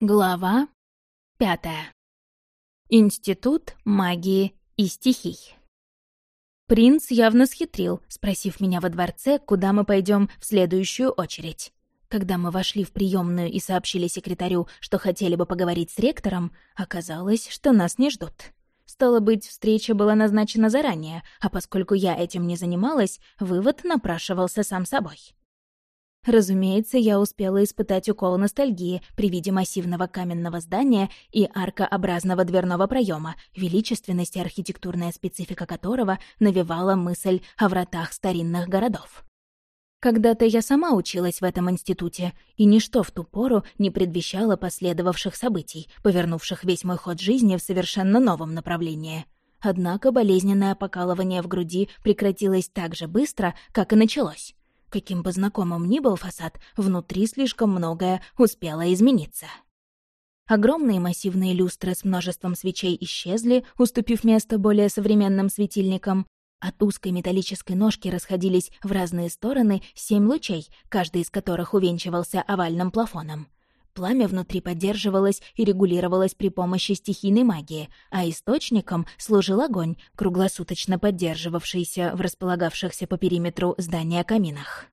Глава пятая. Институт магии и стихий. Принц явно схитрил, спросив меня во дворце, куда мы пойдем в следующую очередь. Когда мы вошли в приемную и сообщили секретарю, что хотели бы поговорить с ректором, оказалось, что нас не ждут. Стало быть, встреча была назначена заранее, а поскольку я этим не занималась, вывод напрашивался сам собой. Разумеется, я успела испытать укол ностальгии при виде массивного каменного здания и аркообразного дверного проема, величественность и архитектурная специфика которого навевала мысль о вратах старинных городов. Когда-то я сама училась в этом институте, и ничто в ту пору не предвещало последовавших событий, повернувших весь мой ход жизни в совершенно новом направлении. Однако болезненное покалывание в груди прекратилось так же быстро, как и началось. Каким бы знакомым ни был фасад, внутри слишком многое успело измениться. Огромные массивные люстры с множеством свечей исчезли, уступив место более современным светильникам. От узкой металлической ножки расходились в разные стороны семь лучей, каждый из которых увенчивался овальным плафоном. Пламя внутри поддерживалось и регулировалось при помощи стихийной магии, а источником служил огонь, круглосуточно поддерживавшийся в располагавшихся по периметру здания каминах.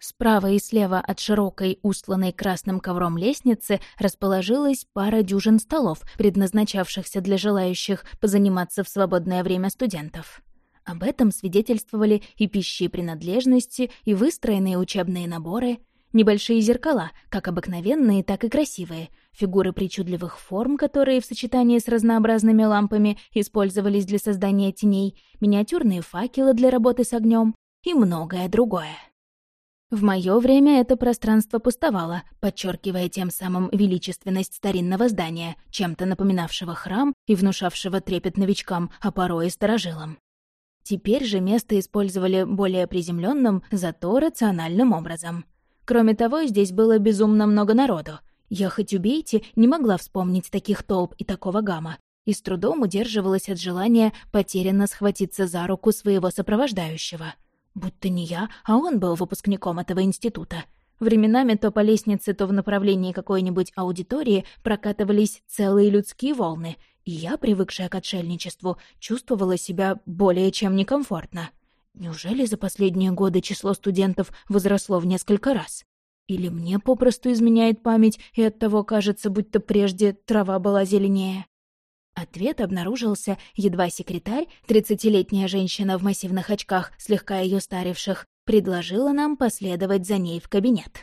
Справа и слева от широкой, устланной красным ковром лестницы расположилась пара дюжин столов, предназначавшихся для желающих позаниматься в свободное время студентов. Об этом свидетельствовали и пищи принадлежности, и выстроенные учебные наборы — Небольшие зеркала, как обыкновенные, так и красивые, фигуры причудливых форм, которые в сочетании с разнообразными лампами использовались для создания теней, миниатюрные факелы для работы с огнем и многое другое. В мое время это пространство пустовало, подчеркивая тем самым величественность старинного здания, чем-то напоминавшего храм и внушавшего трепет новичкам, а порой и старожилам. Теперь же место использовали более приземленным, зато рациональным образом — Кроме того, здесь было безумно много народу. Я хоть убейте, не могла вспомнить таких толп и такого гамма, и с трудом удерживалась от желания потерянно схватиться за руку своего сопровождающего. Будто не я, а он был выпускником этого института. Временами то по лестнице, то в направлении какой-нибудь аудитории прокатывались целые людские волны, и я, привыкшая к отшельничеству, чувствовала себя более чем некомфортно. Неужели за последние годы число студентов возросло в несколько раз? Или мне попросту изменяет память, и оттого кажется, будто прежде трава была зеленее? Ответ обнаружился, едва секретарь, тридцатилетняя женщина в массивных очках, слегка ее старивших, предложила нам последовать за ней в кабинет.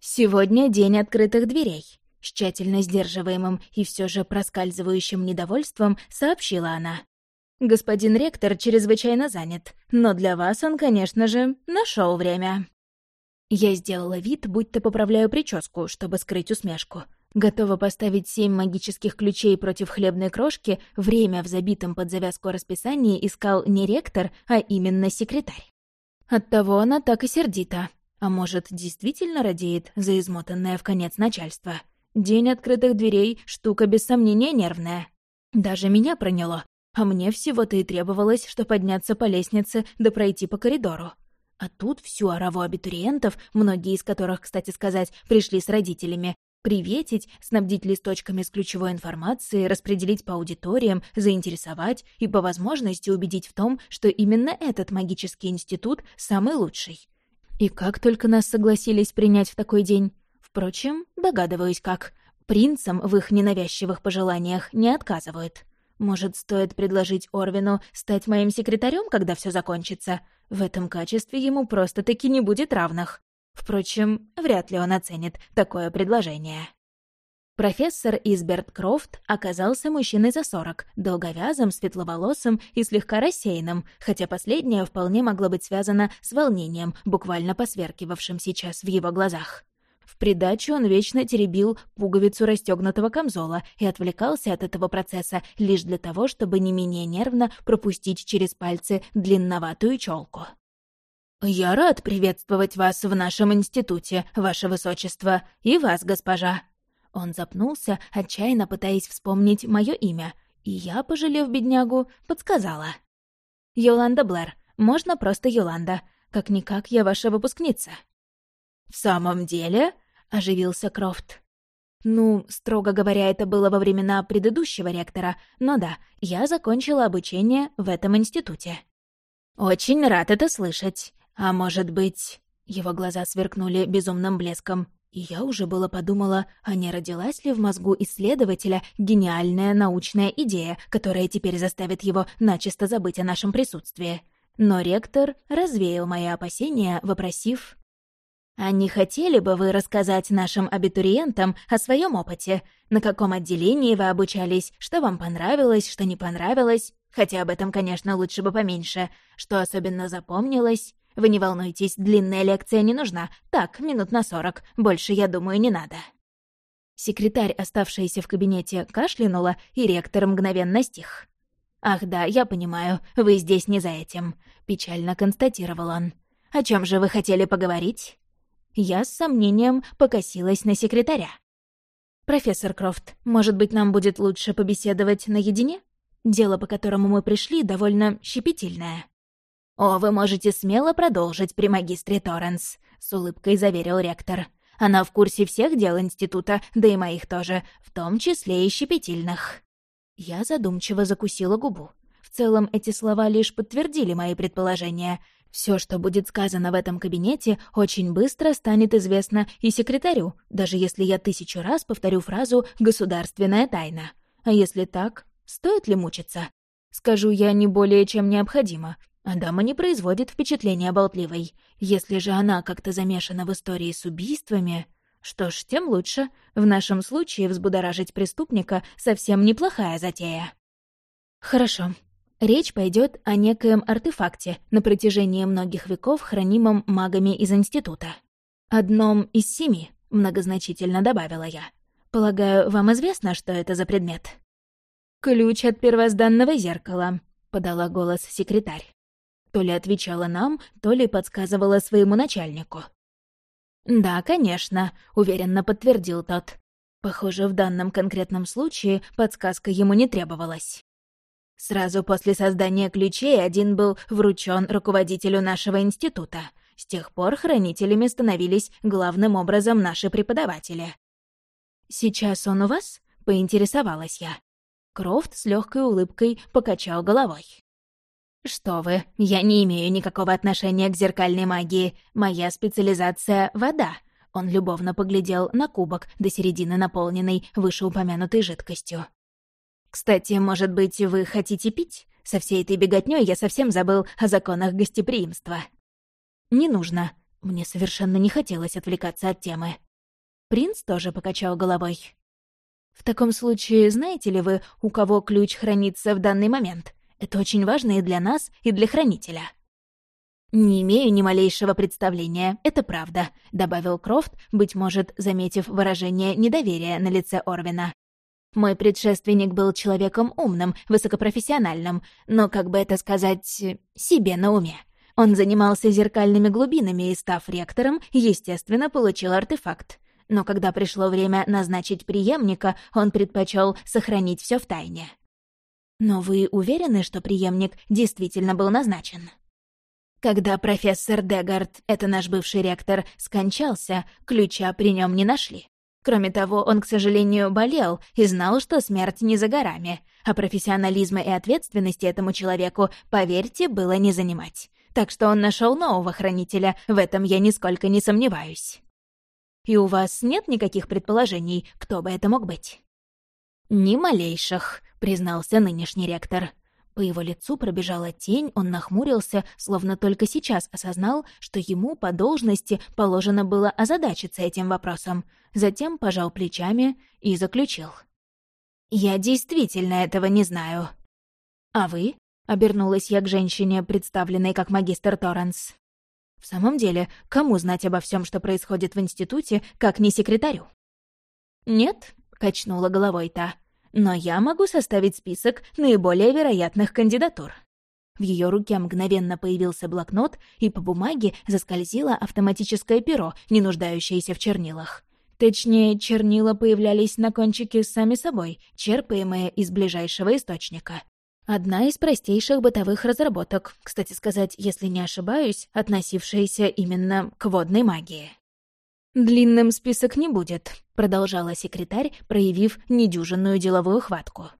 «Сегодня день открытых дверей», — с тщательно сдерживаемым и все же проскальзывающим недовольством сообщила она. Господин ректор чрезвычайно занят, но для вас он, конечно же, нашел время». Я сделала вид, будто поправляю прическу, чтобы скрыть усмешку. Готова поставить семь магических ключей против хлебной крошки, время в забитом под завязку расписании искал не ректор, а именно секретарь. Оттого она так и сердита. А может, действительно радеет за измотанное в конец начальство. День открытых дверей — штука без сомнения нервная. Даже меня проняло. А мне всего-то и требовалось, что подняться по лестнице да пройти по коридору. А тут всю ораву абитуриентов, многие из которых, кстати сказать, пришли с родителями, приветить, снабдить листочками с ключевой информацией, распределить по аудиториям, заинтересовать и по возможности убедить в том, что именно этот магический институт самый лучший. И как только нас согласились принять в такой день. Впрочем, догадываюсь как. Принцам в их ненавязчивых пожеланиях не отказывают. Может, стоит предложить Орвину стать моим секретарем, когда все закончится? В этом качестве ему просто-таки не будет равных. Впрочем, вряд ли он оценит такое предложение. Профессор Изберт Крофт оказался мужчиной за сорок, долговязым, светловолосым и слегка рассеянным, хотя последнее вполне могло быть связано с волнением, буквально посверкивавшим сейчас в его глазах. Придачу он вечно теребил пуговицу расстегнутого камзола и отвлекался от этого процесса лишь для того, чтобы не менее нервно пропустить через пальцы длинноватую челку. «Я рад приветствовать вас в нашем институте, ваше высочество, и вас, госпожа». Он запнулся, отчаянно пытаясь вспомнить мое имя, и я, пожалев беднягу, подсказала. «Йоланда Блэр, можно просто Йоланда. Как-никак я ваша выпускница». «В самом деле?» — оживился Крофт. Ну, строго говоря, это было во времена предыдущего ректора, но да, я закончила обучение в этом институте. «Очень рад это слышать. А может быть...» Его глаза сверкнули безумным блеском. И я уже было подумала, а не родилась ли в мозгу исследователя гениальная научная идея, которая теперь заставит его начисто забыть о нашем присутствии. Но ректор развеял мои опасения, вопросив... «А не хотели бы вы рассказать нашим абитуриентам о своем опыте? На каком отделении вы обучались? Что вам понравилось, что не понравилось? Хотя об этом, конечно, лучше бы поменьше. Что особенно запомнилось? Вы не волнуйтесь, длинная лекция не нужна. Так, минут на сорок. Больше, я думаю, не надо». Секретарь, оставшаяся в кабинете, кашлянула, и ректор мгновенно стих. «Ах да, я понимаю, вы здесь не за этим», — печально констатировал он. «О чем же вы хотели поговорить?» Я с сомнением покосилась на секретаря. «Профессор Крофт, может быть, нам будет лучше побеседовать наедине? Дело, по которому мы пришли, довольно щепетильное». «О, вы можете смело продолжить при магистре Торренс», — с улыбкой заверил ректор. «Она в курсе всех дел института, да и моих тоже, в том числе и щепетильных». Я задумчиво закусила губу. В целом, эти слова лишь подтвердили мои предположения. Все, что будет сказано в этом кабинете, очень быстро станет известно и секретарю, даже если я тысячу раз повторю фразу «государственная тайна». А если так, стоит ли мучиться? Скажу я не более чем необходимо, а дама не производит впечатления болтливой. Если же она как-то замешана в истории с убийствами... Что ж, тем лучше. В нашем случае взбудоражить преступника совсем неплохая затея. Хорошо. Речь пойдет о некоем артефакте, на протяжении многих веков хранимом магами из института. Одном из семи, многозначительно добавила я. Полагаю, вам известно, что это за предмет? «Ключ от первозданного зеркала», — подала голос секретарь. То ли отвечала нам, то ли подсказывала своему начальнику. «Да, конечно», — уверенно подтвердил тот. Похоже, в данном конкретном случае подсказка ему не требовалась. Сразу после создания ключей один был вручен руководителю нашего института. С тех пор хранителями становились главным образом наши преподаватели. «Сейчас он у вас?» — поинтересовалась я. Крофт с легкой улыбкой покачал головой. «Что вы, я не имею никакого отношения к зеркальной магии. Моя специализация — вода». Он любовно поглядел на кубок до середины наполненный вышеупомянутой жидкостью. «Кстати, может быть, вы хотите пить? Со всей этой беготнёй я совсем забыл о законах гостеприимства». «Не нужно». Мне совершенно не хотелось отвлекаться от темы. Принц тоже покачал головой. «В таком случае, знаете ли вы, у кого ключ хранится в данный момент? Это очень важно и для нас, и для хранителя». «Не имею ни малейшего представления, это правда», — добавил Крофт, быть может, заметив выражение недоверия на лице Орвина. «Мой предшественник был человеком умным, высокопрофессиональным, но, как бы это сказать, себе на уме. Он занимался зеркальными глубинами и, став ректором, естественно, получил артефакт. Но когда пришло время назначить преемника, он предпочел сохранить все в тайне. Но вы уверены, что преемник действительно был назначен? Когда профессор Дегард, это наш бывший ректор, скончался, ключа при нем не нашли. Кроме того, он, к сожалению, болел и знал, что смерть не за горами, а профессионализма и ответственности этому человеку, поверьте, было не занимать. Так что он нашел нового хранителя, в этом я нисколько не сомневаюсь. И у вас нет никаких предположений, кто бы это мог быть? Ни малейших, признался нынешний ректор. По его лицу пробежала тень, он нахмурился, словно только сейчас осознал, что ему по должности положено было озадачиться этим вопросом. Затем пожал плечами и заключил. «Я действительно этого не знаю». «А вы?» — обернулась я к женщине, представленной как магистр Торренс. «В самом деле, кому знать обо всем, что происходит в институте, как не секретарю?» «Нет», — качнула головой та, но я могу составить список наиболее вероятных кандидатур». В ее руке мгновенно появился блокнот, и по бумаге заскользило автоматическое перо, не нуждающееся в чернилах. Точнее, чернила появлялись на кончике сами собой, черпаемые из ближайшего источника. Одна из простейших бытовых разработок, кстати сказать, если не ошибаюсь, относившаяся именно к водной магии. «Длинным список не будет», — продолжала секретарь, проявив недюжинную деловую хватку.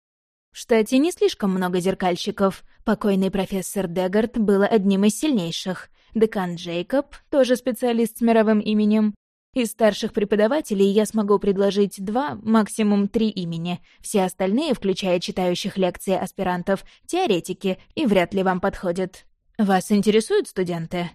В штате не слишком много зеркальщиков. Покойный профессор Дегард был одним из сильнейших. Декан Джейкоб, тоже специалист с мировым именем. Из старших преподавателей я смогу предложить два, максимум три имени. Все остальные, включая читающих лекции аспирантов, теоретики и вряд ли вам подходят. Вас интересуют студенты?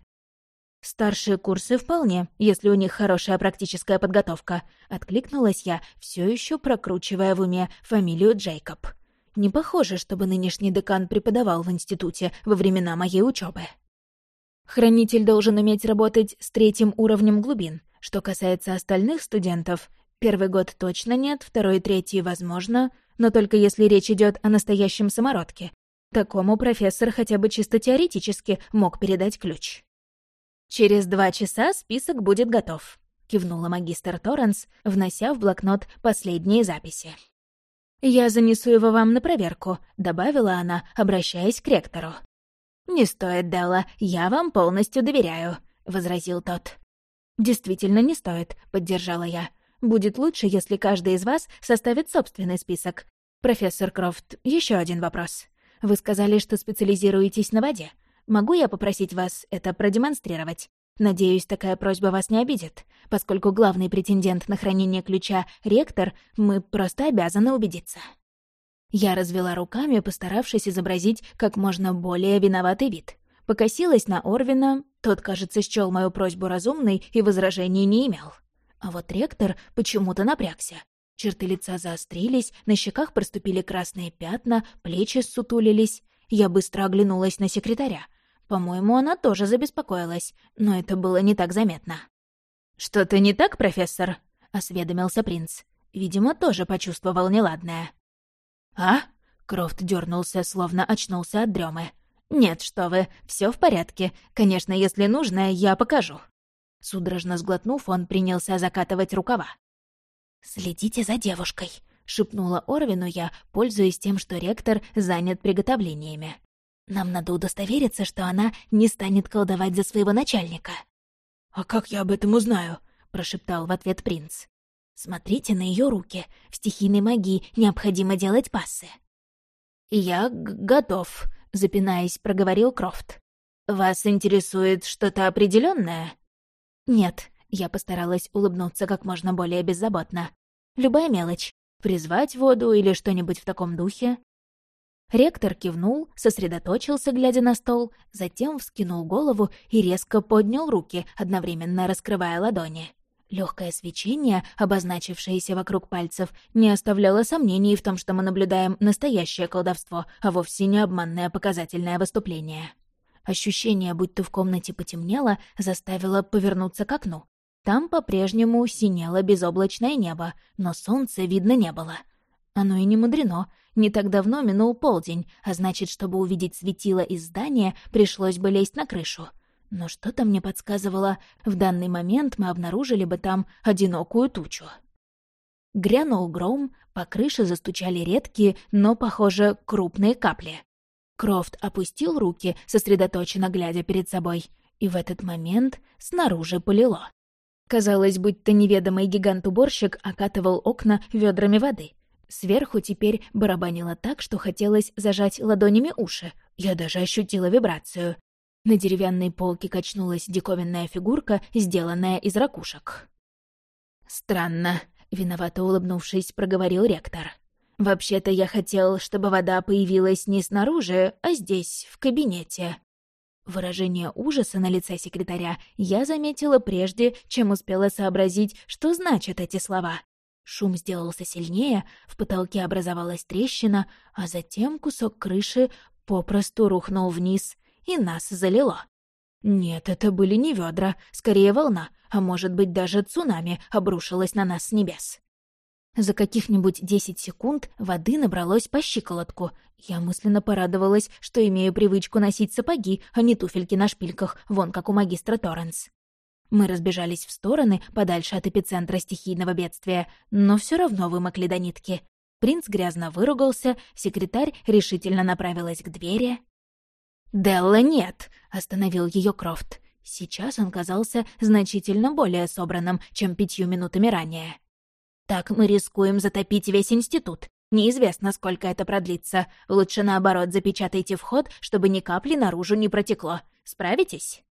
«Старшие курсы вполне, если у них хорошая практическая подготовка», — откликнулась я, все еще прокручивая в уме фамилию Джейкоб. Не похоже, чтобы нынешний декан преподавал в институте во времена моей учебы. Хранитель должен уметь работать с третьим уровнем глубин. Что касается остальных студентов, первый год точно нет, второй и третий возможно, но только если речь идет о настоящем самородке. Такому профессор хотя бы чисто теоретически мог передать ключ. «Через два часа список будет готов», — кивнула магистр Торренс, внося в блокнот последние записи. «Я занесу его вам на проверку», — добавила она, обращаясь к ректору. «Не стоит, Делла, я вам полностью доверяю», — возразил тот. «Действительно не стоит», — поддержала я. «Будет лучше, если каждый из вас составит собственный список. Профессор Крофт, еще один вопрос. Вы сказали, что специализируетесь на воде. Могу я попросить вас это продемонстрировать? Надеюсь, такая просьба вас не обидит. Поскольку главный претендент на хранение ключа — ректор, мы просто обязаны убедиться». Я развела руками, постаравшись изобразить как можно более виноватый вид. Покосилась на Орвина, тот, кажется, счёл мою просьбу разумной и возражений не имел. А вот ректор почему-то напрягся. Черты лица заострились, на щеках проступили красные пятна, плечи ссутулились. Я быстро оглянулась на секретаря — по-моему, она тоже забеспокоилась, но это было не так заметно. «Что-то не так, профессор?» — осведомился принц. Видимо, тоже почувствовал неладное. «А?» — Крофт дернулся, словно очнулся от дремы. «Нет, что вы, все в порядке. Конечно, если нужно, я покажу». Судорожно сглотнув, он принялся закатывать рукава. «Следите за девушкой», — шепнула Орвину я, пользуясь тем, что ректор занят приготовлениями. Нам надо удостовериться, что она не станет колдовать за своего начальника». «А как я об этом узнаю?» — прошептал в ответ принц. «Смотрите на ее руки. В стихийной магии необходимо делать пассы». «Я готов», — запинаясь, проговорил Крофт. «Вас интересует что-то определенное? «Нет», — я постаралась улыбнуться как можно более беззаботно. «Любая мелочь. Призвать воду или что-нибудь в таком духе?» Ректор кивнул, сосредоточился, глядя на стол, затем вскинул голову и резко поднял руки, одновременно раскрывая ладони. Легкое свечение, обозначившееся вокруг пальцев, не оставляло сомнений в том, что мы наблюдаем настоящее колдовство, а вовсе не обманное показательное выступление. Ощущение, будто в комнате потемнело, заставило повернуться к окну. Там по-прежнему синело безоблачное небо, но солнца видно не было. Оно и не мудрено, не так давно минул полдень, а значит, чтобы увидеть светило из здания, пришлось бы лезть на крышу. Но что-то мне подсказывало, в данный момент мы обнаружили бы там одинокую тучу. Грянул гром, по крыше застучали редкие, но, похоже, крупные капли. Крофт опустил руки, сосредоточенно глядя перед собой, и в этот момент снаружи полило. Казалось, будто неведомый гигант-уборщик окатывал окна ведрами воды. Сверху теперь барабанило так, что хотелось зажать ладонями уши. Я даже ощутила вибрацию. На деревянной полке качнулась диковинная фигурка, сделанная из ракушек. «Странно», — виновато улыбнувшись, проговорил ректор. «Вообще-то я хотел, чтобы вода появилась не снаружи, а здесь, в кабинете». Выражение ужаса на лице секретаря я заметила прежде, чем успела сообразить, что значат эти слова. Шум сделался сильнее, в потолке образовалась трещина, а затем кусок крыши попросту рухнул вниз, и нас залило. Нет, это были не ведра, скорее волна, а может быть даже цунами обрушилась на нас с небес. За каких-нибудь десять секунд воды набралось по щиколотку. Я мысленно порадовалась, что имею привычку носить сапоги, а не туфельки на шпильках, вон как у магистра Торренс. Мы разбежались в стороны, подальше от эпицентра стихийного бедствия, но все равно вымокли до нитки. Принц грязно выругался, секретарь решительно направилась к двери. «Делла нет!» — остановил ее Крофт. Сейчас он казался значительно более собранным, чем пятью минутами ранее. «Так мы рискуем затопить весь институт. Неизвестно, сколько это продлится. Лучше, наоборот, запечатайте вход, чтобы ни капли наружу не протекло. Справитесь?»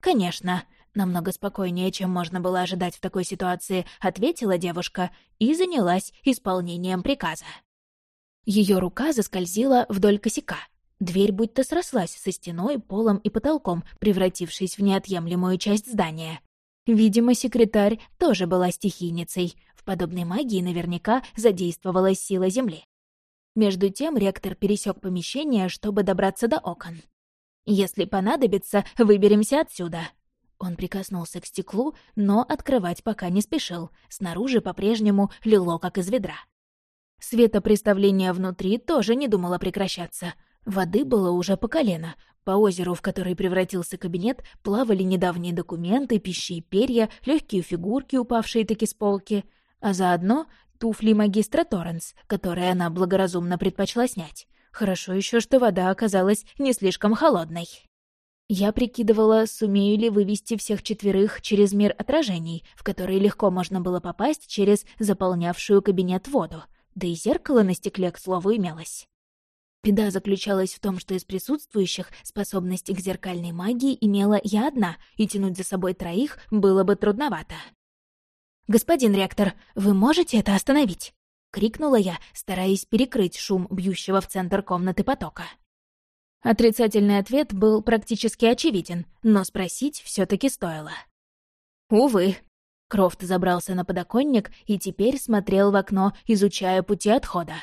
«Конечно», — намного спокойнее, чем можно было ожидать в такой ситуации, ответила девушка и занялась исполнением приказа. Ее рука заскользила вдоль косяка. Дверь будто срослась со стеной, полом и потолком, превратившись в неотъемлемую часть здания. Видимо, секретарь тоже была стихийницей. В подобной магии наверняка задействовалась сила Земли. Между тем ректор пересек помещение, чтобы добраться до окон. «Если понадобится, выберемся отсюда». Он прикоснулся к стеклу, но открывать пока не спешил. Снаружи по-прежнему лило, как из ведра. Светопреставление внутри тоже не думало прекращаться. Воды было уже по колено. По озеру, в который превратился кабинет, плавали недавние документы, пищи и перья, легкие фигурки, упавшие таки с полки, а заодно туфли магистра Торренс, которые она благоразумно предпочла снять. Хорошо еще, что вода оказалась не слишком холодной. Я прикидывала, сумею ли вывести всех четверых через мир отражений, в который легко можно было попасть через заполнявшую кабинет воду. Да и зеркало на стекле, к слову, имелось. Беда заключалась в том, что из присутствующих способности к зеркальной магии имела я одна, и тянуть за собой троих было бы трудновато. «Господин ректор, вы можете это остановить?» — крикнула я, стараясь перекрыть шум бьющего в центр комнаты потока. Отрицательный ответ был практически очевиден, но спросить все таки стоило. «Увы». Крофт забрался на подоконник и теперь смотрел в окно, изучая пути отхода.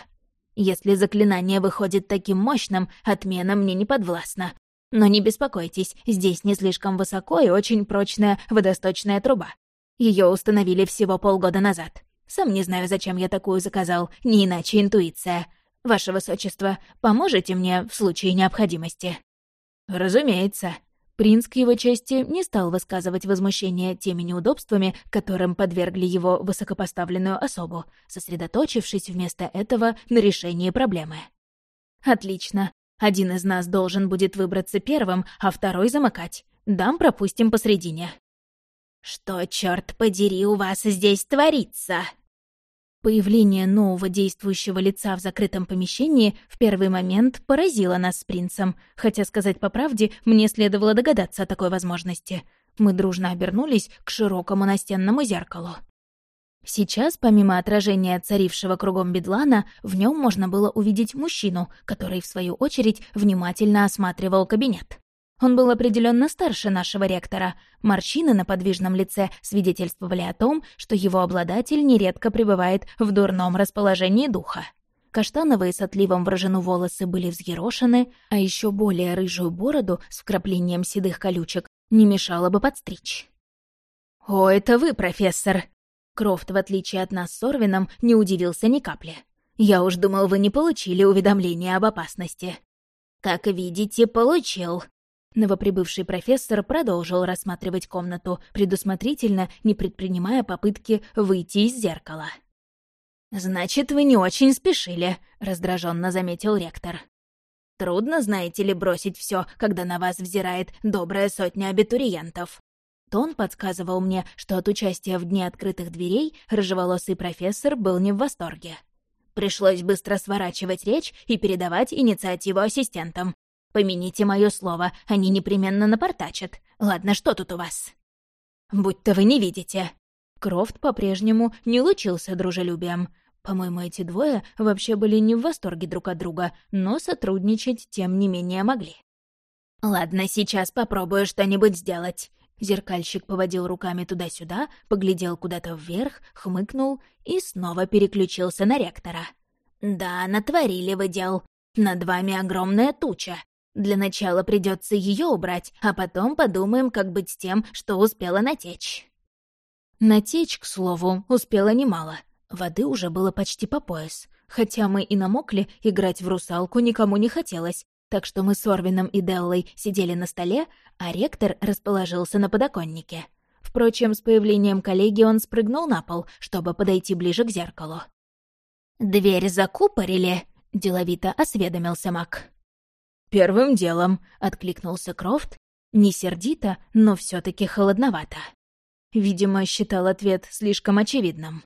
«Если заклинание выходит таким мощным, отмена мне не подвластна. Но не беспокойтесь, здесь не слишком высоко и очень прочная водосточная труба. Ее установили всего полгода назад. Сам не знаю, зачем я такую заказал, не иначе интуиция. Ваше Высочество, поможете мне в случае необходимости?» «Разумеется». Принц к его чести не стал высказывать возмущение теми неудобствами, которым подвергли его высокопоставленную особу, сосредоточившись вместо этого на решении проблемы. «Отлично. Один из нас должен будет выбраться первым, а второй замыкать. Дам пропустим посредине». «Что, черт подери, у вас здесь творится?» Появление нового действующего лица в закрытом помещении в первый момент поразило нас с принцем, хотя, сказать по правде, мне следовало догадаться о такой возможности. Мы дружно обернулись к широкому настенному зеркалу. Сейчас, помимо отражения царившего кругом бедлана, в нем можно было увидеть мужчину, который, в свою очередь, внимательно осматривал кабинет. Он был определенно старше нашего ректора. Морщины на подвижном лице свидетельствовали о том, что его обладатель нередко пребывает в дурном расположении духа. Каштановые с отливом в волосы были взъерошены, а еще более рыжую бороду с вкраплением седых колючек не мешало бы подстричь. «О, это вы, профессор!» Крофт, в отличие от нас с Орвином, не удивился ни капли. «Я уж думал, вы не получили уведомления об опасности». «Как видите, получил», Новоприбывший профессор продолжил рассматривать комнату, предусмотрительно не предпринимая попытки выйти из зеркала. «Значит, вы не очень спешили», — раздраженно заметил ректор. «Трудно, знаете ли, бросить все, когда на вас взирает добрая сотня абитуриентов». Тон подсказывал мне, что от участия в Дне открытых дверей рыжеволосый профессор был не в восторге. Пришлось быстро сворачивать речь и передавать инициативу ассистентам. Помяните мое слово, они непременно напортачат. Ладно, что тут у вас?» «Будь-то вы не видите». Крофт по-прежнему не лучился дружелюбием. По-моему, эти двое вообще были не в восторге друг от друга, но сотрудничать тем не менее могли. «Ладно, сейчас попробую что-нибудь сделать». Зеркальщик поводил руками туда-сюда, поглядел куда-то вверх, хмыкнул и снова переключился на ректора. «Да, натворили вы дел. Над вами огромная туча. Для начала придется ее убрать, а потом подумаем, как быть с тем, что успела натечь. Натечь, к слову, успела немало. Воды уже было почти по пояс. Хотя мы и намокли, играть в русалку никому не хотелось, так что мы с Орвином и Деллой сидели на столе, а ректор расположился на подоконнике. Впрочем, с появлением коллеги он спрыгнул на пол, чтобы подойти ближе к зеркалу. «Дверь закупорили?» — деловито осведомился маг. «Первым делом», — откликнулся Крофт Не сердито, но все таки холодновато. Видимо, считал ответ слишком очевидным.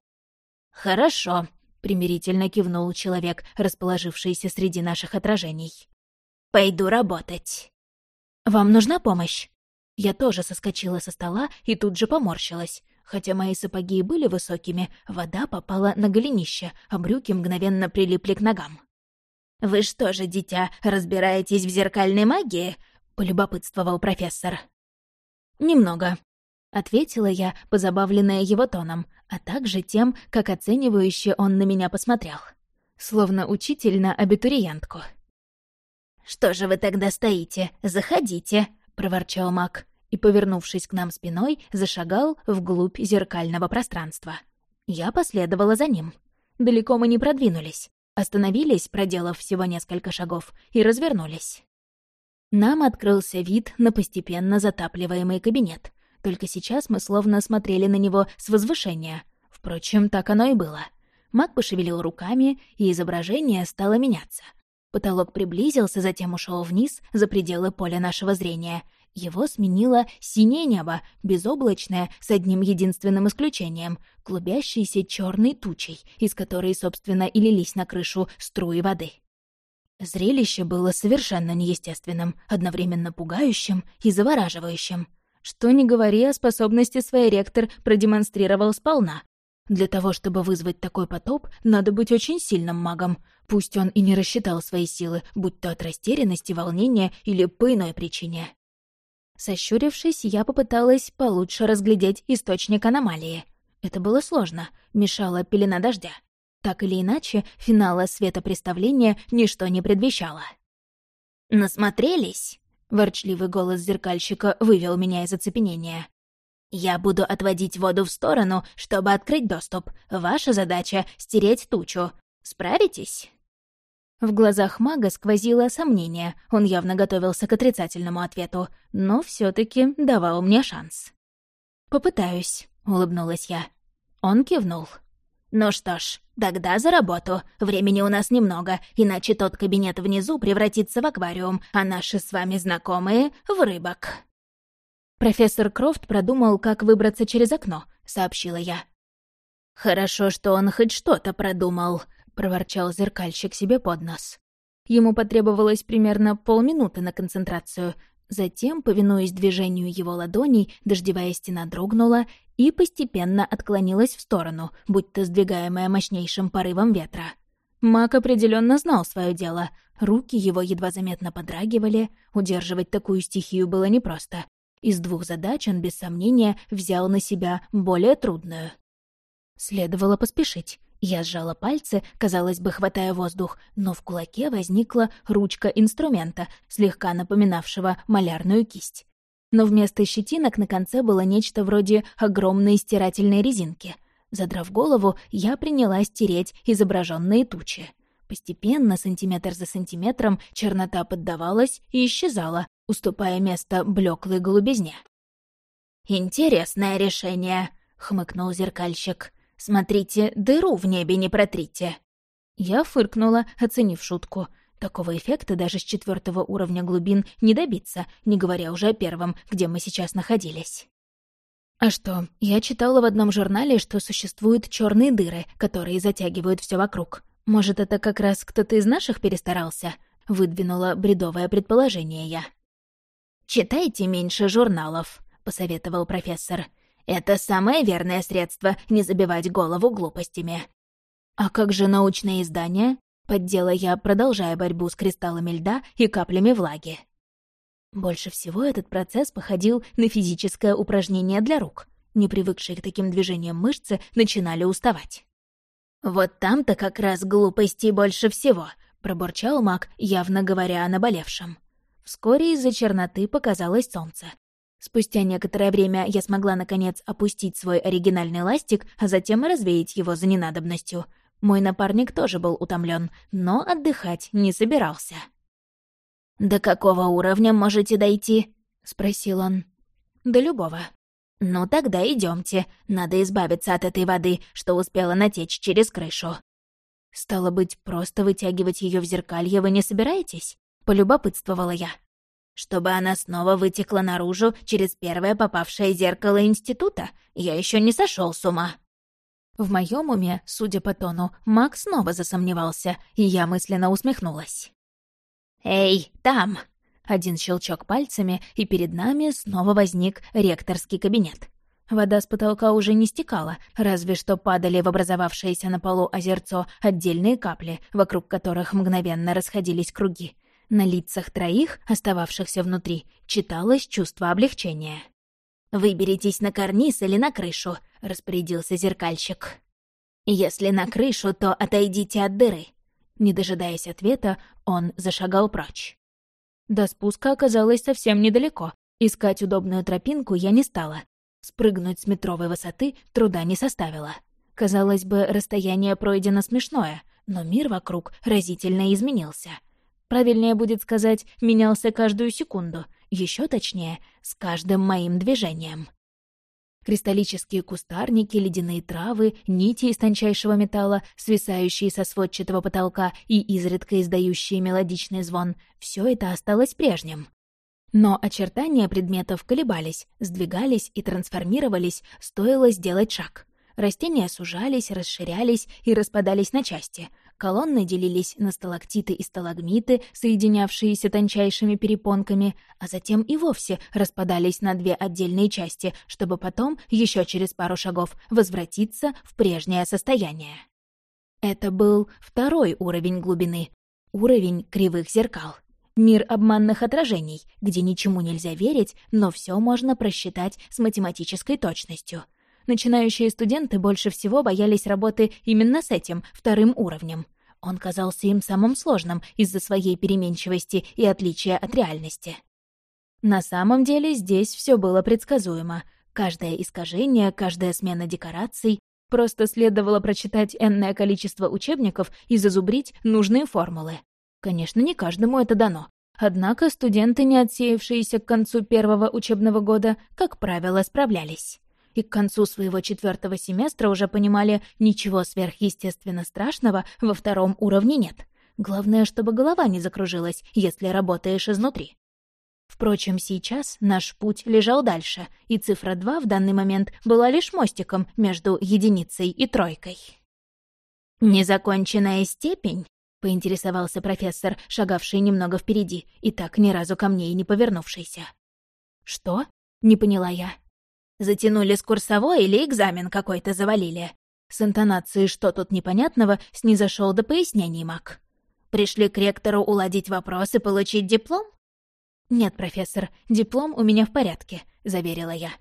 «Хорошо», — примирительно кивнул человек, расположившийся среди наших отражений. «Пойду работать». «Вам нужна помощь?» Я тоже соскочила со стола и тут же поморщилась. Хотя мои сапоги и были высокими, вода попала на голенище, а брюки мгновенно прилипли к ногам. «Вы что же, дитя, разбираетесь в зеркальной магии?» — полюбопытствовал профессор. «Немного», — ответила я, позабавленная его тоном, а также тем, как оценивающе он на меня посмотрел. Словно учитель на абитуриентку. «Что же вы тогда стоите? Заходите!» — проворчал маг и, повернувшись к нам спиной, зашагал вглубь зеркального пространства. Я последовала за ним. Далеко мы не продвинулись. Остановились, проделав всего несколько шагов, и развернулись. Нам открылся вид на постепенно затапливаемый кабинет. Только сейчас мы словно смотрели на него с возвышения. Впрочем, так оно и было. Маг пошевелил руками, и изображение стало меняться. Потолок приблизился, затем ушел вниз, за пределы поля нашего зрения. Его сменило синее небо, безоблачное, с одним единственным исключением — клубящейся черной тучей, из которой, собственно, и лились на крышу струи воды. Зрелище было совершенно неестественным, одновременно пугающим и завораживающим. Что ни говори, о способности своей ректор продемонстрировал сполна. Для того, чтобы вызвать такой потоп, надо быть очень сильным магом, Пусть он и не рассчитал свои силы, будь то от растерянности, волнения или по иной причине. Сощурившись, я попыталась получше разглядеть источник аномалии. Это было сложно, мешала пелена дождя. Так или иначе, финала светопреставления ничто не предвещало. «Насмотрелись?» — ворчливый голос зеркальщика вывел меня из оцепенения. «Я буду отводить воду в сторону, чтобы открыть доступ. Ваша задача — стереть тучу. Справитесь?» В глазах мага сквозило сомнение, он явно готовился к отрицательному ответу, но все таки давал мне шанс. «Попытаюсь», — улыбнулась я. Он кивнул. «Ну что ж, тогда за работу. Времени у нас немного, иначе тот кабинет внизу превратится в аквариум, а наши с вами знакомые — в рыбок». «Профессор Крофт продумал, как выбраться через окно», — сообщила я. «Хорошо, что он хоть что-то продумал», проворчал зеркальщик себе под нос. Ему потребовалось примерно полминуты на концентрацию. Затем, повинуясь движению его ладоней, дождевая стена дрогнула и постепенно отклонилась в сторону, будто сдвигаемая мощнейшим порывом ветра. Мак определенно знал свое дело. Руки его едва заметно подрагивали, удерживать такую стихию было непросто. Из двух задач он, без сомнения, взял на себя более трудную. Следовало поспешить. Я сжала пальцы, казалось бы, хватая воздух, но в кулаке возникла ручка инструмента, слегка напоминавшего малярную кисть. Но вместо щетинок на конце было нечто вроде огромной стирательной резинки. Задрав голову, я принялась тереть изображенные тучи. Постепенно, сантиметр за сантиметром, чернота поддавалась и исчезала, уступая место блеклой голубизне. «Интересное решение», — хмыкнул зеркальщик. Смотрите, дыру в небе не протрите!» Я фыркнула, оценив шутку. Такого эффекта даже с четвертого уровня глубин не добиться, не говоря уже о первом, где мы сейчас находились. А что, я читала в одном журнале, что существуют черные дыры, которые затягивают все вокруг. Может, это как раз кто-то из наших перестарался? Выдвинула бредовое предположение я. «Читайте меньше журналов», — посоветовал профессор. Это самое верное средство не забивать голову глупостями. А как же научные издания? Поддела я, продолжая борьбу с кристаллами льда и каплями влаги. Больше всего этот процесс походил на физическое упражнение для рук. Не привыкшие к таким движениям мышцы начинали уставать. «Вот там-то как раз глупостей больше всего», — пробурчал маг, явно говоря о наболевшем. Вскоре из-за черноты показалось солнце. Спустя некоторое время я смогла, наконец, опустить свой оригинальный ластик, а затем развеять его за ненадобностью. Мой напарник тоже был утомлен, но отдыхать не собирался. «До какого уровня можете дойти?» — спросил он. «До любого». «Ну тогда идемте. Надо избавиться от этой воды, что успела натечь через крышу». «Стало быть, просто вытягивать ее в зеркалье вы не собираетесь?» — полюбопытствовала я. Чтобы она снова вытекла наружу через первое попавшее зеркало института? Я еще не сошел с ума. В моем уме, судя по тону, Мак снова засомневался, и я мысленно усмехнулась. «Эй, там!» Один щелчок пальцами, и перед нами снова возник ректорский кабинет. Вода с потолка уже не стекала, разве что падали в образовавшееся на полу озерцо отдельные капли, вокруг которых мгновенно расходились круги. На лицах троих, остававшихся внутри, читалось чувство облегчения. «Выберитесь на карниз или на крышу», — распорядился зеркальщик. «Если на крышу, то отойдите от дыры». Не дожидаясь ответа, он зашагал прочь. До спуска оказалось совсем недалеко. Искать удобную тропинку я не стала. Спрыгнуть с метровой высоты труда не составило. Казалось бы, расстояние пройдено смешное, но мир вокруг разительно изменился. Правильнее будет сказать, менялся каждую секунду, еще точнее, с каждым моим движением. Кристаллические кустарники, ледяные травы, нити из тончайшего металла, свисающие со сводчатого потолка и изредка издающие мелодичный звон — все это осталось прежним. Но очертания предметов колебались, сдвигались и трансформировались, стоило сделать шаг. Растения сужались, расширялись и распадались на части. Колонны делились на сталактиты и сталагмиты, соединявшиеся тончайшими перепонками, а затем и вовсе распадались на две отдельные части, чтобы потом, еще через пару шагов, возвратиться в прежнее состояние. Это был второй уровень глубины, уровень кривых зеркал. Мир обманных отражений, где ничему нельзя верить, но все можно просчитать с математической точностью — Начинающие студенты больше всего боялись работы именно с этим, вторым уровнем. Он казался им самым сложным из-за своей переменчивости и отличия от реальности. На самом деле здесь все было предсказуемо. Каждое искажение, каждая смена декораций. Просто следовало прочитать энное количество учебников и зазубрить нужные формулы. Конечно, не каждому это дано. Однако студенты, не отсеявшиеся к концу первого учебного года, как правило, справлялись и к концу своего четвертого семестра уже понимали, ничего сверхъестественно страшного во втором уровне нет. Главное, чтобы голова не закружилась, если работаешь изнутри. Впрочем, сейчас наш путь лежал дальше, и цифра 2 в данный момент была лишь мостиком между единицей и тройкой. «Незаконченная степень?» — поинтересовался профессор, шагавший немного впереди, и так ни разу ко мне и не повернувшийся. «Что?» — не поняла я. Затянули с курсовой или экзамен какой-то завалили?» С интонацией «что тут непонятного» снизошел до пояснений Мак. «Пришли к ректору уладить вопрос и получить диплом?» «Нет, профессор, диплом у меня в порядке», — заверила я.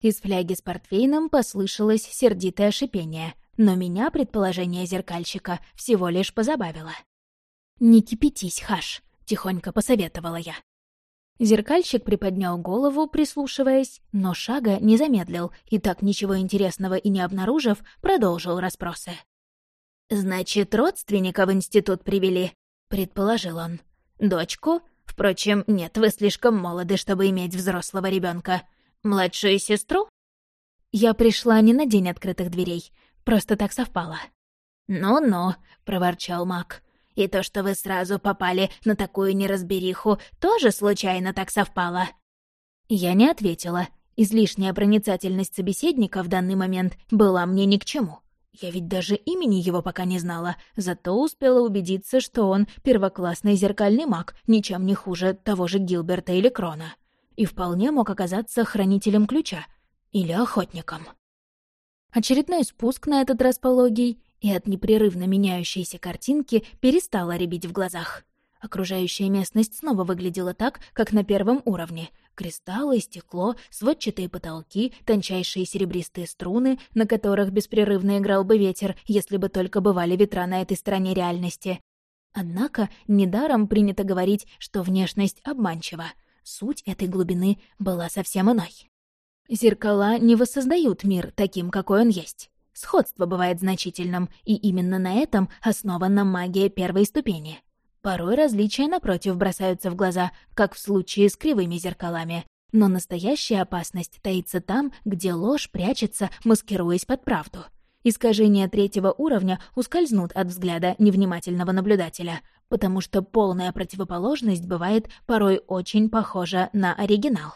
Из фляги с портфейном послышалось сердитое шипение, но меня предположение зеркальщика всего лишь позабавило. «Не кипятись, Хаш», — тихонько посоветовала я. Зеркальщик приподнял голову, прислушиваясь, но шага не замедлил и, так ничего интересного и не обнаружив, продолжил расспросы. «Значит, родственника в институт привели?» — предположил он. «Дочку? Впрочем, нет, вы слишком молоды, чтобы иметь взрослого ребенка. Младшую сестру?» Я пришла не на день открытых дверей, просто так совпало. «Ну-ну», — проворчал маг. И то, что вы сразу попали на такую неразбериху, тоже случайно так совпало?» Я не ответила. Излишняя проницательность собеседника в данный момент была мне ни к чему. Я ведь даже имени его пока не знала, зато успела убедиться, что он первоклассный зеркальный маг, ничем не хуже того же Гилберта или Крона. И вполне мог оказаться хранителем ключа. Или охотником. Очередной спуск на этот раз пологий, и от непрерывно меняющейся картинки перестала рябить в глазах. Окружающая местность снова выглядела так, как на первом уровне. Кристаллы, стекло, сводчатые потолки, тончайшие серебристые струны, на которых беспрерывно играл бы ветер, если бы только бывали ветра на этой стороне реальности. Однако недаром принято говорить, что внешность обманчива. Суть этой глубины была совсем иной. Зеркала не воссоздают мир таким, какой он есть. Сходство бывает значительным, и именно на этом основана магия первой ступени. Порой различия, напротив, бросаются в глаза, как в случае с кривыми зеркалами. Но настоящая опасность таится там, где ложь прячется, маскируясь под правду. Искажения третьего уровня ускользнут от взгляда невнимательного наблюдателя. потому что полная противоположность бывает порой очень похожа на оригинал.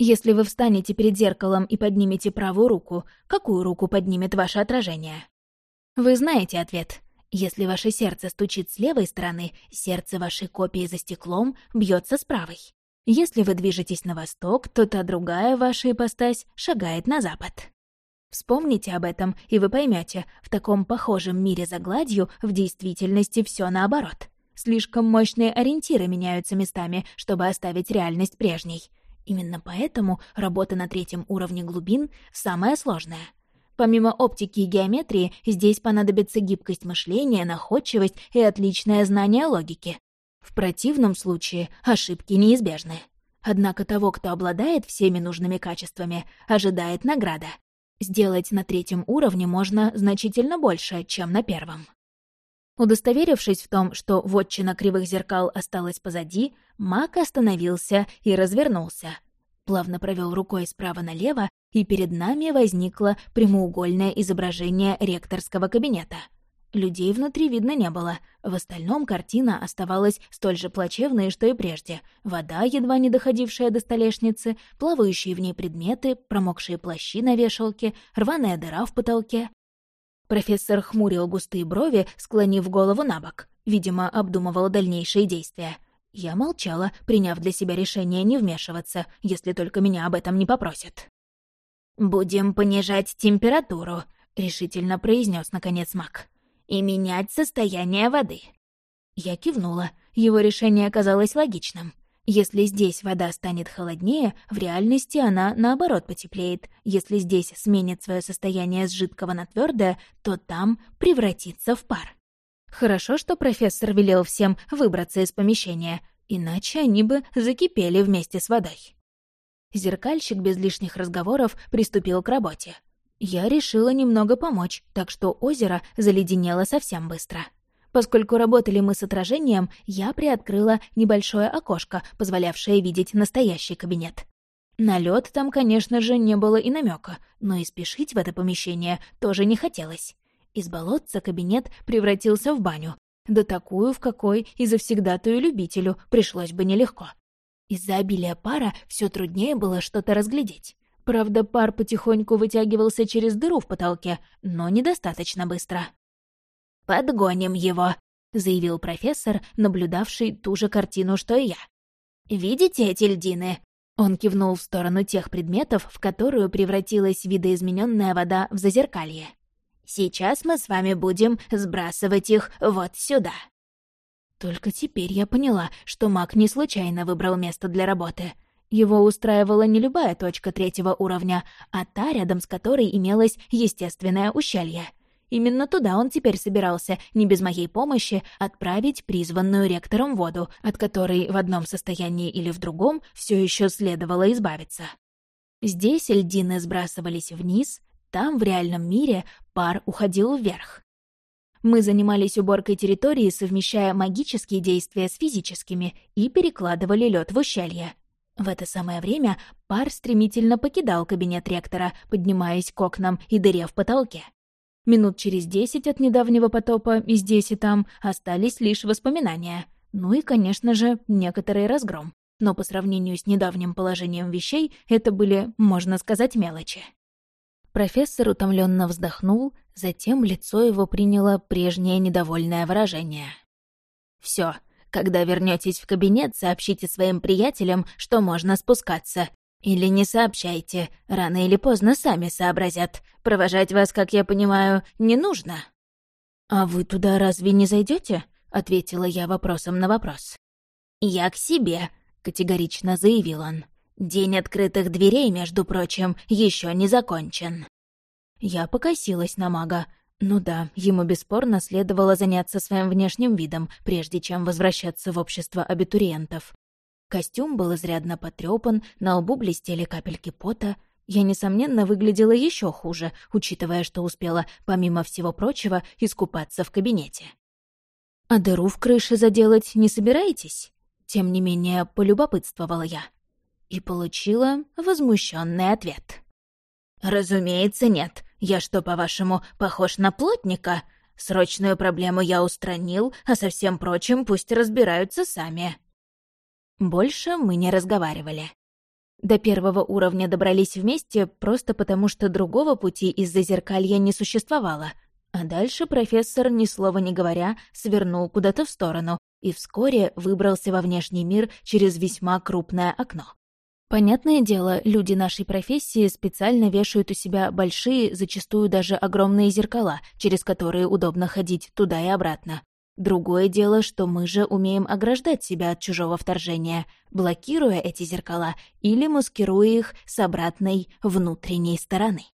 Если вы встанете перед зеркалом и поднимете правую руку, какую руку поднимет ваше отражение? Вы знаете ответ. Если ваше сердце стучит с левой стороны, сердце вашей копии за стеклом бьется с правой. Если вы движетесь на восток, то та другая ваша ипостась шагает на запад. Вспомните об этом, и вы поймете, в таком похожем мире за гладью в действительности все наоборот. Слишком мощные ориентиры меняются местами, чтобы оставить реальность прежней. Именно поэтому работа на третьем уровне глубин самая сложная. Помимо оптики и геометрии, здесь понадобится гибкость мышления, находчивость и отличное знание логики. В противном случае ошибки неизбежны. Однако того, кто обладает всеми нужными качествами, ожидает награда. Сделать на третьем уровне можно значительно больше, чем на первом. Удостоверившись в том, что вотчина кривых зеркал осталась позади, маг остановился и развернулся. Плавно провел рукой справа налево, и перед нами возникло прямоугольное изображение ректорского кабинета. Людей внутри видно не было. В остальном картина оставалась столь же плачевной, что и прежде. Вода, едва не доходившая до столешницы, плавающие в ней предметы, промокшие плащи на вешалке, рваная дыра в потолке. Профессор хмурил густые брови, склонив голову на бок. Видимо, обдумывал дальнейшие действия. Я молчала, приняв для себя решение не вмешиваться, если только меня об этом не попросят. «Будем понижать температуру», — решительно произнес наконец маг. «И менять состояние воды». Я кивнула. Его решение оказалось логичным. Если здесь вода станет холоднее, в реальности она, наоборот, потеплеет. Если здесь сменит свое состояние с жидкого на твердое, то там превратится в пар. Хорошо, что профессор велел всем выбраться из помещения, иначе они бы закипели вместе с водой. Зеркальщик без лишних разговоров приступил к работе. Я решила немного помочь, так что озеро заледенело совсем быстро. Поскольку работали мы с отражением, я приоткрыла небольшое окошко, позволявшее видеть настоящий кабинет. На лед там, конечно же, не было и намека, но и спешить в это помещение тоже не хотелось. Из болотца кабинет превратился в баню, да такую, в какой и завсегдатую любителю пришлось бы нелегко. Из-за обилия пара все труднее было что-то разглядеть. Правда, пар потихоньку вытягивался через дыру в потолке, но недостаточно быстро. «Подгоним его», — заявил профессор, наблюдавший ту же картину, что и я. «Видите эти льдины?» Он кивнул в сторону тех предметов, в которую превратилась видоизмененная вода в зазеркалье. «Сейчас мы с вами будем сбрасывать их вот сюда». Только теперь я поняла, что маг не случайно выбрал место для работы. Его устраивала не любая точка третьего уровня, а та, рядом с которой имелось естественное ущелье. Именно туда он теперь собирался, не без моей помощи, отправить призванную ректором воду, от которой в одном состоянии или в другом все еще следовало избавиться. Здесь льдины сбрасывались вниз, там, в реальном мире, пар уходил вверх. Мы занимались уборкой территории, совмещая магические действия с физическими, и перекладывали лед в ущелье. В это самое время пар стремительно покидал кабинет ректора, поднимаясь к окнам и дыре в потолке. Минут через десять от недавнего потопа и здесь и там остались лишь воспоминания. Ну и, конечно же, некоторый разгром. Но по сравнению с недавним положением вещей это были, можно сказать, мелочи. Профессор утомленно вздохнул, затем лицо его приняло прежнее недовольное выражение. Все, когда вернетесь в кабинет, сообщите своим приятелям, что можно спускаться. Или не сообщайте, рано или поздно сами сообразят. Провожать вас, как я понимаю, не нужно». «А вы туда разве не зайдете? ответила я вопросом на вопрос. «Я к себе», — категорично заявил он. «День открытых дверей, между прочим, еще не закончен». Я покосилась на мага. Ну да, ему бесспорно следовало заняться своим внешним видом, прежде чем возвращаться в общество абитуриентов. Костюм был изрядно потрепан, на лбу блестели капельки пота. Я, несомненно, выглядела еще хуже, учитывая, что успела, помимо всего прочего, искупаться в кабинете. «А дыру в крыше заделать не собираетесь?» Тем не менее, полюбопытствовала я. И получила возмущенный ответ. «Разумеется, нет. Я что, по-вашему, похож на плотника? Срочную проблему я устранил, а со всем прочим пусть разбираются сами». Больше мы не разговаривали. До первого уровня добрались вместе просто потому, что другого пути из-за зеркалья не существовало. А дальше профессор, ни слова не говоря, свернул куда-то в сторону и вскоре выбрался во внешний мир через весьма крупное окно. Понятное дело, люди нашей профессии специально вешают у себя большие, зачастую даже огромные зеркала, через которые удобно ходить туда и обратно. Другое дело, что мы же умеем ограждать себя от чужого вторжения, блокируя эти зеркала или маскируя их с обратной внутренней стороны.